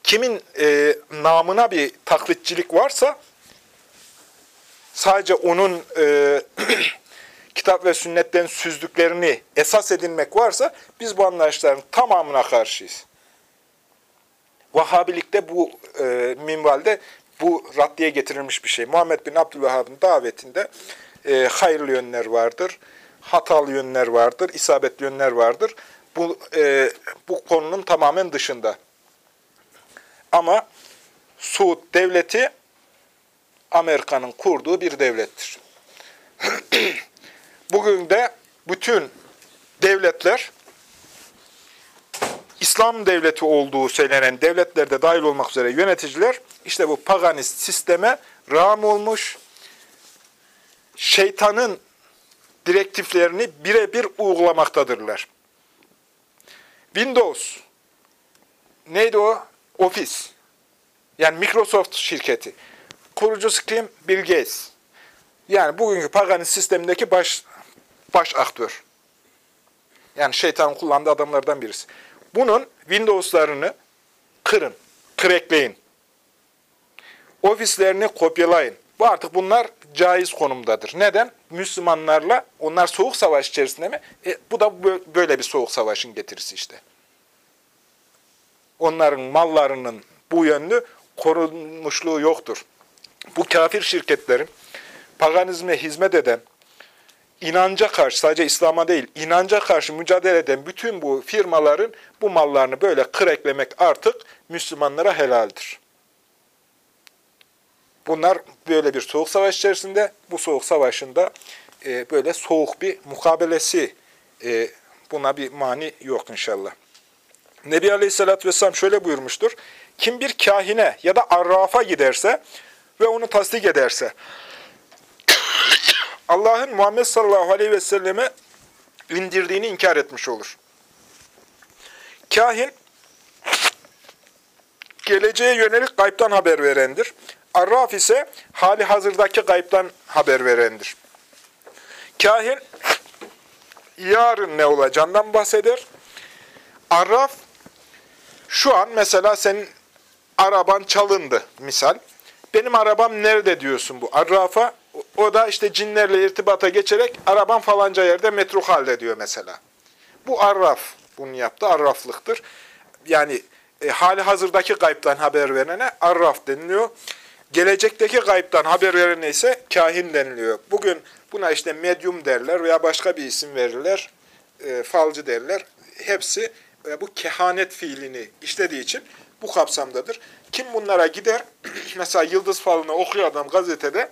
Kimin e, namına bir taklitçilik varsa, sadece onun e, kitap ve sünnetten süzdüklerini esas edinmek varsa, biz bu anlayışların tamamına karşıyız. Vahhabilikte bu e, minvalde bu raddiye getirilmiş bir şey. Muhammed bin Abdülvahhab'ın davetinde e, hayırlı yönler vardır hatalı yönler vardır, isabetli yönler vardır. Bu, e, bu konunun tamamen dışında. Ama Suud devleti Amerika'nın kurduğu bir devlettir. Bugün de bütün devletler İslam devleti olduğu söylenen devletlerde dahil olmak üzere yöneticiler işte bu paganist sisteme rağm olmuş, şeytanın direktiflerini birebir uygulamaktadırlar. Windows, neydi o? Office. Yani Microsoft şirketi. Kurucusu kim? Bill Gates. Yani bugünkü paganist sistemindeki baş, baş aktör. Yani şeytanın kullandığı adamlardan birisi. Bunun Windows'larını kırın, crackleyin. Ofislerini kopyalayın. Bu artık bunlar caiz konumdadır. Neden? Müslümanlarla, onlar soğuk savaş içerisinde mi? E, bu da böyle bir soğuk savaşın getirisi işte. Onların mallarının bu yönlü korunmuşluğu yoktur. Bu kafir şirketlerin paganizme hizmet eden, inanca karşı, sadece İslam'a değil, inanca karşı mücadele eden bütün bu firmaların bu mallarını böyle kıreklemek artık Müslümanlara helaldir. Bunlar böyle bir soğuk savaş içerisinde, bu soğuk savaşında e, böyle soğuk bir mukabelesi e, Buna bir mani yok inşallah. Nebi Aleyhisselatü Vesselam şöyle buyurmuştur. Kim bir kahine ya da arrafa giderse ve onu tasdik ederse, Allah'ın Muhammed sallallahu aleyhi ve selleme indirdiğini inkar etmiş olur. Kahin, geleceğe yönelik gaybtan haber verendir. Arraf ise hali hazırdaki gaybtan haber verendir. Kahin, yarın ne olacağından bahseder. Arraf, şu an mesela senin araban çalındı misal. Benim arabam nerede diyorsun bu arrafa? O da işte cinlerle irtibata geçerek araban falanca yerde metruk halde diyor mesela. Bu arraf. Bunu yaptı. Arraflıktır. Yani e, hali hazırdaki gaybtan haber verene arraf deniliyor. Gelecekteki gaybtan haber verene ise kahin deniliyor. Bugün buna işte medyum derler veya başka bir isim verirler. E, falcı derler. Hepsi e, bu kehanet fiilini işlediği için bu kapsamdadır. Kim bunlara gider, mesela Yıldız Falı'nı okuyor adam gazetede,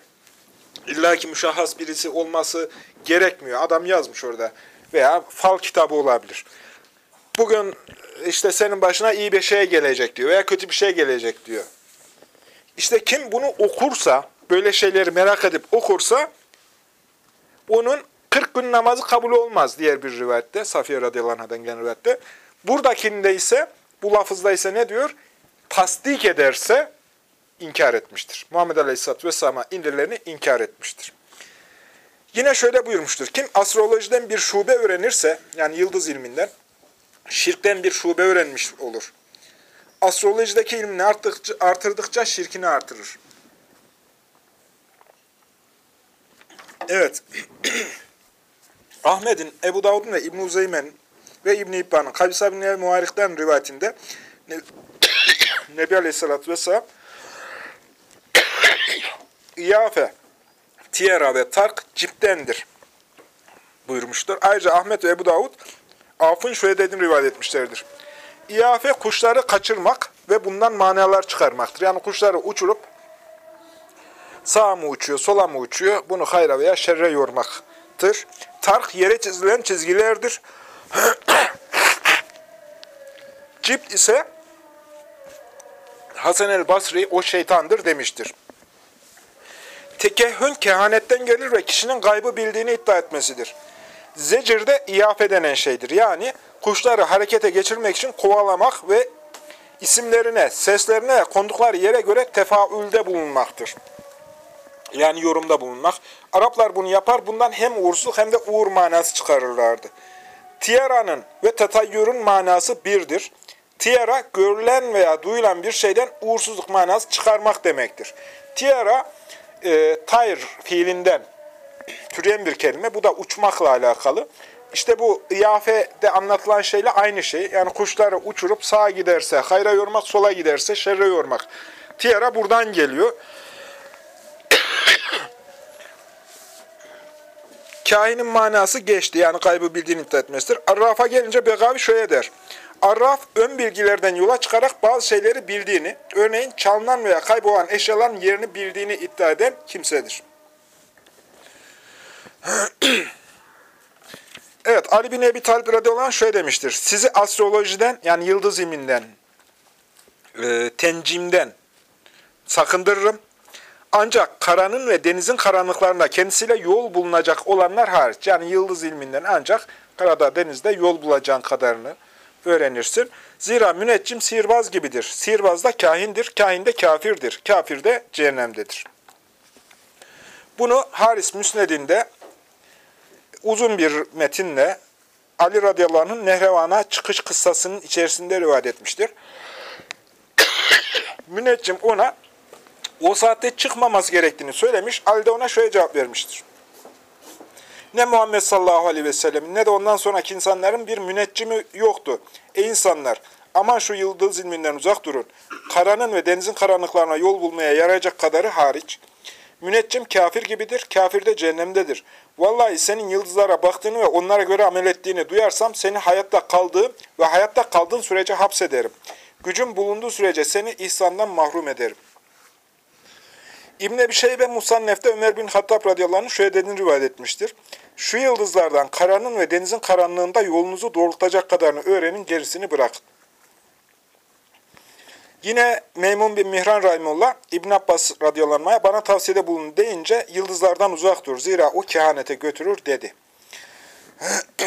illa ki müşahhas birisi olması gerekmiyor. Adam yazmış orada veya fal kitabı olabilir. Bugün işte senin başına iyi bir şey gelecek diyor veya kötü bir şey gelecek diyor. İşte kim bunu okursa, böyle şeyleri merak edip okursa, onun 40 gün namazı kabul olmaz diğer bir rivayette, Safiye radıyallahu anh'dan gelen rivayette. Buradakinde ise, bu lafızda ise ne diyor? Tasdik ederse inkar etmiştir. Muhammed Aleyhisselatü Vesselam'a indirilerini inkar etmiştir. Yine şöyle buyurmuştur. Kim astrolojiden bir şube öğrenirse, yani yıldız ilminden, şirkten bir şube öğrenmiş olur. Astrolojideki ilmini arttıkça, artırdıkça şirkini artırır. Evet. Ahmet'in, Ebu Davud'un ve İbn-i ve İbn-i İbban'ın Kabisa bin Muharik'ten rivayetinde Nebi Aleyhisselatü Vesselam İyafe, tiyera ve tark ciptendir buyurmuştur. Ayrıca Ahmet ve Ebu Davud Af'ın şöyle dediğini rivayet etmişlerdir. İyafe kuşları kaçırmak ve bundan manalar çıkarmaktır. Yani kuşları uçurup sağa mı uçuyor, sola mı uçuyor bunu hayra veya şerre yormaktır. Tark yere çizilen çizgilerdir. Cipt ise Hasan el Basri o şeytandır demiştir. Tekehhün kehanetten gelir ve kişinin gaybı bildiğini iddia etmesidir. Zecir de iyafe denen şeydir. Yani kuşları harekete geçirmek için kovalamak ve isimlerine, seslerine, kondukları yere göre tefaülde bulunmaktır. Yani yorumda bulunmak. Araplar bunu yapar. Bundan hem uğursuzluk hem de uğur manası çıkarırlardı. Tiara'nın ve tetayyürün manası birdir. Tiara, görülen veya duyulan bir şeyden uğursuzluk manası çıkarmak demektir. Tiara, e, tayr fiilinden türeyen bir kelime. Bu da uçmakla alakalı. İşte bu iyafede anlatılan şeyle aynı şey. Yani kuşları uçurup sağa giderse hayra yormak, sola giderse şerre yormak. Tiara buradan geliyor. Kahinin manası geçti. Yani kaybı bildiğini iddia etmesidir. Arraf'a gelince Begavi şöyle der. Arraf, ön bilgilerden yola çıkarak bazı şeyleri bildiğini, örneğin çalınan veya kaybolan eşyaların yerini bildiğini iddia eden kimsedir. evet, Ali bin Ebi Talib radıyallahu şöyle demiştir. Sizi astrolojiden, yani yıldız ilminden, e, tencimden sakındırırım. Ancak karanın ve denizin karanlıklarında kendisiyle yol bulunacak olanlar hariç, yani yıldız ilminden ancak karada, denizde yol bulacağın kadarını öğrenirsin. Zira müneccim sihirbaz gibidir. Sihirbaz da kahindir, kahin de kafirdir. Kafir de cehennemdedir. Bunu Haris Müsned'inde uzun bir metinle Ali radıyallahu anh'ın Nehrevan'a çıkış kıssasının içerisinde rivayet etmiştir. Müneccim ona o saatte çıkmaması gerektiğini söylemiş. Ali de ona şöyle cevap vermiştir. Ne Muhammed sallallahu aleyhi ve sellem ne de ondan sonraki insanların bir müneccimi yoktu. Ey insanlar! Aman şu yıldız ilminden uzak durun. Karanın ve denizin karanlıklarına yol bulmaya yarayacak kadarı hariç. Müneccim kafir gibidir, kafir de cehennemdedir. Vallahi senin yıldızlara baktığını ve onlara göre amel ettiğini duyarsam seni hayatta kaldığı ve hayatta kaldığın sürece hapsederim. Gücüm bulunduğu sürece seni ihsandan mahrum ederim. İbn Ebi Şeybe Musannef'te Ömer bin Hattab radıyallahu şöyle dediğini rivayet etmiştir. Şu yıldızlardan karanın ve denizin karanlığında yolunuzu doğrultacak kadarını öğrenin, gerisini bırakın. Yine Meymun bin Mihran Rahimullah İbn Abbas radıyallahu bana tavsiyede bulun deyince yıldızlardan uzak dur. Zira o kehanete götürür dedi.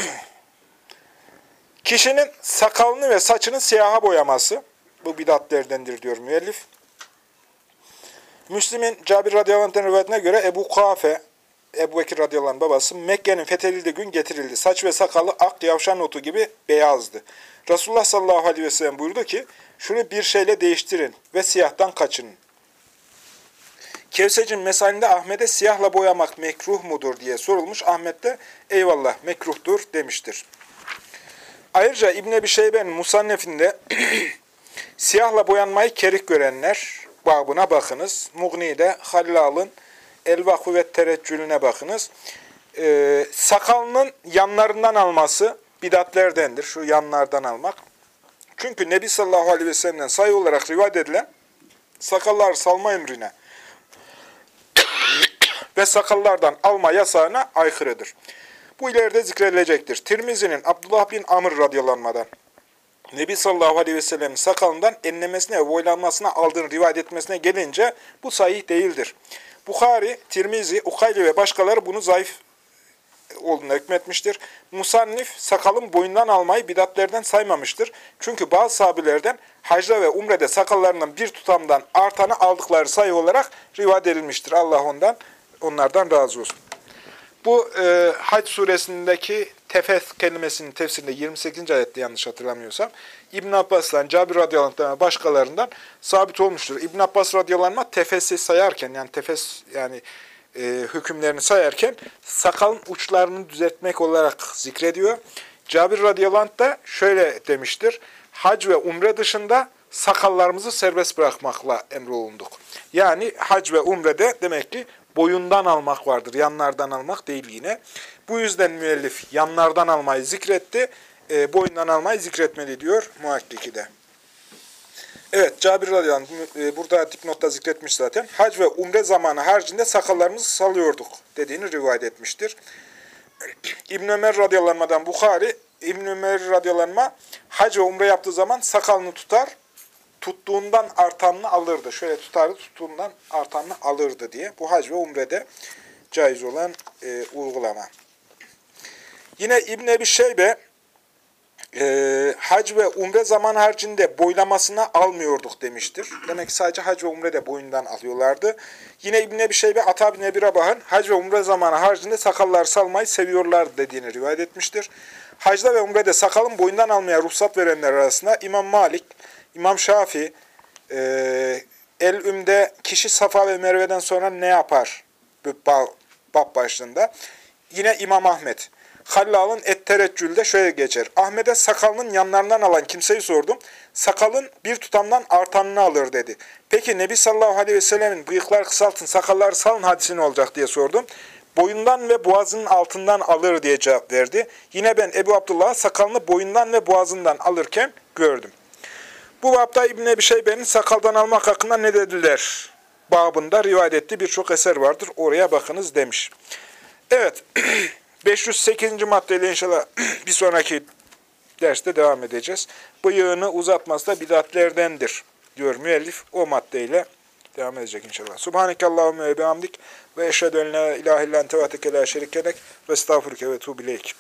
Kişinin sakalını ve saçını siyaha boyaması, bu bidatlerdendir diyor müellif. Müslim'in Cabir radıyallahu rivayetine göre Ebu Kuafe, Ebu Bekir radıyallahu babası, Mekke'nin fethedildiği gün getirildi. Saç ve sakalı ak yavşan otu gibi beyazdı. Resulullah sallallahu aleyhi ve sellem buyurdu ki, şunu bir şeyle değiştirin ve siyahtan kaçının. Kevsec'in mesalinde Ahmet'e siyahla boyamak mekruh mudur diye sorulmuş. Ahmet de eyvallah mekruhtur demiştir. Ayrıca İbn Ebi Şeybe'nin Musannef'inde siyahla boyanmayı kerik görenler babına bakınız. Mughni'de Hallal'ın El-Vakı ve Tereccülüne bakınız. Ee, sakalının yanlarından alması bidatlerdendir. Şu yanlardan almak. Çünkü Nebi sallallahu aleyhi ve sellem'den sayı olarak rivayet edilen sakallar salma emrine ve sakallardan alma yasağına aykırıdır. Bu ileride zikredilecektir. Tirmizi'nin Abdullah bin Amr radyalanmadan Nebi sallallahu aleyhi ve sellem'in sakalından enlemesine ve boylanmasına aldığını rivayet etmesine gelince bu sahih değildir. Bukhari, Tirmizi, Ukayli ve başkaları bunu zayıf olduğuna hükmetmiştir. Musannif sakalın boyundan almayı bidatlerden saymamıştır. Çünkü bazı sahabilerden hacda ve umrede sakallarından bir tutamdan artanı aldıkları sayı olarak rivayet edilmiştir. Allah ondan onlardan razı olsun. Bu e, Hac suresindeki tefes kelimesinin tefsirinde 28. ayette yanlış hatırlamıyorsam İbn Abbas'tan, Cabir radıyallahu anh başkalarından sabit olmuştur. İbn Abbas radıyallahu anh tefesi sayarken yani tefes yani e, hükümlerini sayarken sakalın uçlarını düzeltmek olarak zikrediyor. Cabir radıyallahu da şöyle demiştir. Hac ve umre dışında sakallarımızı serbest bırakmakla emrolunduk. Yani hac ve umrede demek ki boyundan almak vardır. Yanlardan almak değil yine. Bu yüzden müellif yanlardan almayı zikretti. E, boyundan almayı zikretmeli diyor muhakkiki de. Evet, Cabir radıyallahu anh, e, burada dipnotta zikretmiş zaten. Hac ve umre zamanı haricinde sakallarımızı salıyorduk dediğini rivayet etmiştir. İbn Ömer radıyallahu anh'dan Bukhari, İbn Ömer radıyallahu anh, hac ve umre yaptığı zaman sakalını tutar, tuttuğundan artanını alırdı. Şöyle tutardı, tuttuğundan artanını alırdı diye. Bu hac ve umrede caiz olan e, uygulama. Yine İbn Ebi Şeybe e, hac ve umre zaman haricinde boylamasına almıyorduk demiştir. Demek ki sadece hac ve umre de boyundan alıyorlardı. Yine İbn Ebi Şeybe Ata bin Ebi Rabah'ın hac ve umre zamanı haricinde sakallar salmayı seviyorlar dediğini rivayet etmiştir. Hacda ve umrede sakalın boyundan almaya ruhsat verenler arasında İmam Malik, İmam Şafi, e, El-Üm'de kişi Safa ve Merve'den sonra ne yapar? Bab başlığında. Yine İmam Ahmet. Hallal'ın et şöyle geçer. Ahmet'e sakalının yanlarından alan kimseyi sordum. Sakalın bir tutamdan artanını alır dedi. Peki Nebi sallallahu aleyhi ve sellemin bıyıklar kısaltın, sakallar salın hadisi ne olacak diye sordum. Boyundan ve boğazının altından alır diye cevap verdi. Yine ben Ebu Abdullah sakalını boyundan ve boğazından alırken gördüm. Bu babda İbn Ebi Şeybe'nin sakaldan almak hakkında ne dediler? Babında rivayet ettiği birçok eser vardır. Oraya bakınız demiş. Evet. 508. maddeyle inşallah bir sonraki derste devam edeceğiz. Bıyığını uzatması da bidatlerdendir diyor müellif. O maddeyle devam edecek inşallah. Subhaneke Allahümme ve bihamdik ve eşhedü en la ilahe illan tevateke la şerikelek ve estağfurke ve tuğbileyk.